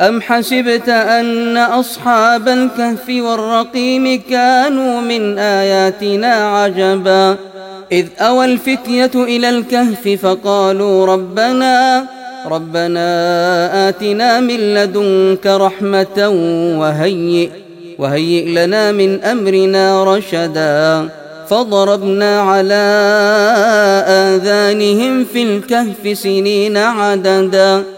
أم حسبت أن أصحاب الكهف والرقيم كانوا من آياتنا عجبا؟ إذ أوى الفتية إلى الكهف فقالوا ربنا ربنا آتنا من لدنك رحمة وهيئ وهيئ لنا من أمرنا رشدا. فضربنا على آذانهم في الكهف سنين عددا.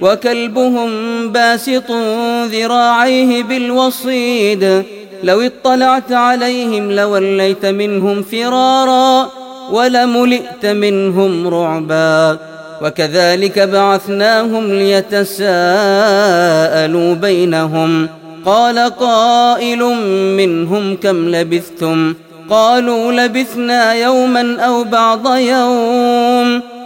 وكلبهم باسط ذراعيه بالوصيد. لو اطلعت عليهم لوليت منهم فرارا ولملئت منهم رعبا. وكذلك بعثناهم ليتساءلوا بينهم. قال قائل منهم كم لبثتم؟ قالوا لبثنا يوما أو بعض يوم.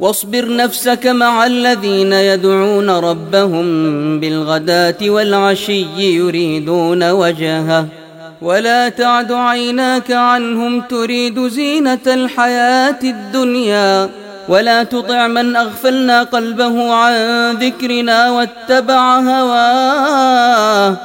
واصبر نفسك مع الذين يدعون ربهم بالغداة والعشي يريدون وجهه. ولا تعد عيناك عنهم تريد زينة الحياة الدنيا. ولا تطع من أغفلنا قلبه عن ذكرنا واتبع هواه.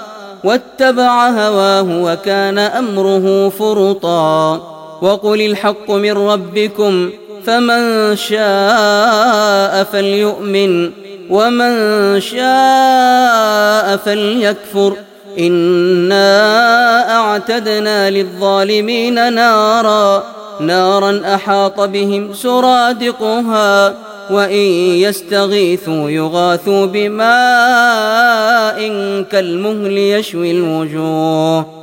واتبع هواه وكان أمره فرطا. وقل الحق من ربكم. فمن شاء فليؤمن ومن شاء فليكفر. إنا أعتدنا للظالمين نارا نارا أحاط بهم سرادقها وإن يستغيثوا يغاثوا بماء كالمهل يشوي الوجوه.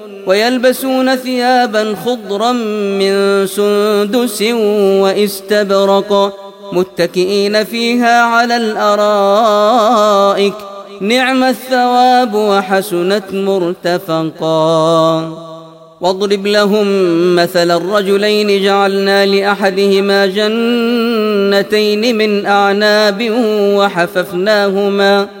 ويلبسون ثيابا خضرا من سندس وإستبرق متكئين فيها على الأرائك. نعم الثواب وحسنت مرتفقا. واضرب لهم مثل الرجلين جعلنا لأحدهما جنتين من أعناب وحففناهما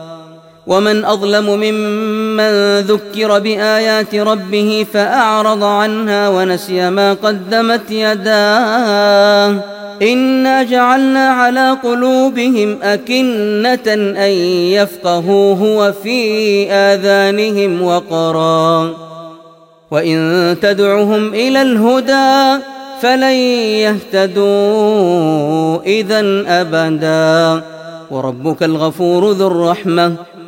ومن أظلم ممن ذكر بآيات ربه فأعرض عنها ونسي ما قدمت يداه. إنا جعلنا على قلوبهم أكنة أن يفقهوه وفي آذانهم وقرا. وإن تدعهم إلى الهدى فلن يهتدوا إذا أبدا. وربك الغفور ذو الرحمة.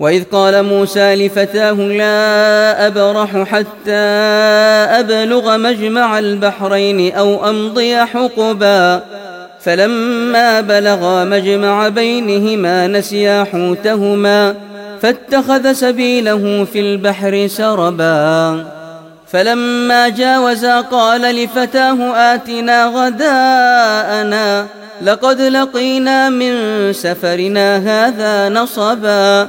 وإذ قال موسى لفتاه لا أبرح حتى أبلغ مجمع البحرين أو أمضي حقبا. فلما بلغا مجمع بينهما نسيا حوتهما فاتخذ سبيله في البحر سربا. فلما جاوزا قال لفتاه آتنا غداءنا لقد لقينا من سفرنا هذا نصبا.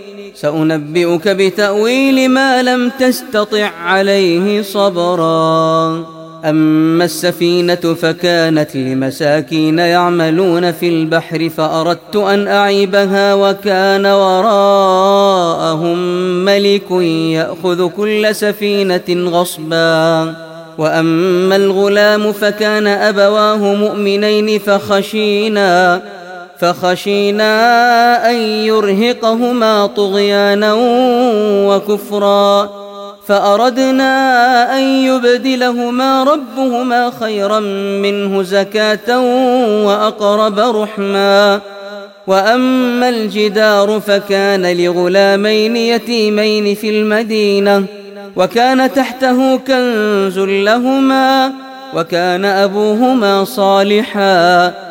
سأنبئك بتأويل ما لم تستطع عليه صبرا. أما السفينة فكانت لمساكين يعملون في البحر فأردت أن أعيبها وكان وراءهم ملك يأخذ كل سفينة غصبا. وأما الغلام فكان أبواه مؤمنين فخشينا فخشينا أن يرهقهما طغيانا وكفرا فأردنا أن يبدلهما ربهما خيرا منه زكاة وأقرب رحما وأما الجدار فكان لغلامين يتيمين في المدينة وكان تحته كنز لهما وكان أبوهما صالحا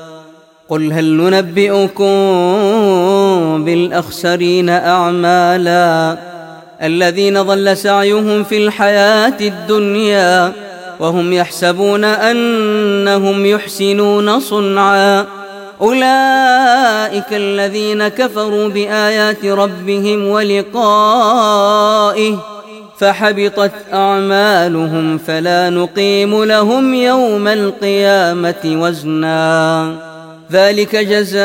قل هل ننبئكم بالأخسرين أعمالا الذين ضل سعيهم في الحياة الدنيا وهم يحسبون أنهم يحسنون صنعا أولئك الذين كفروا بآيات ربهم ولقائه فحبطت أعمالهم فلا نقيم لهم يوم القيامة وزناً ذلك جزاؤهم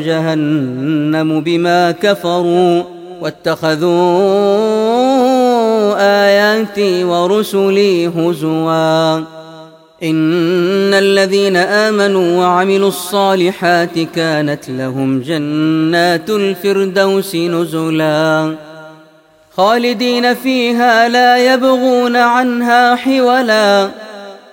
جهنم بما كفروا واتخذوا آياتي ورسلي هزوا. إن الذين آمنوا وعملوا الصالحات كانت لهم جنات الفردوس نزلا. خالدين فيها لا يبغون عنها حولا.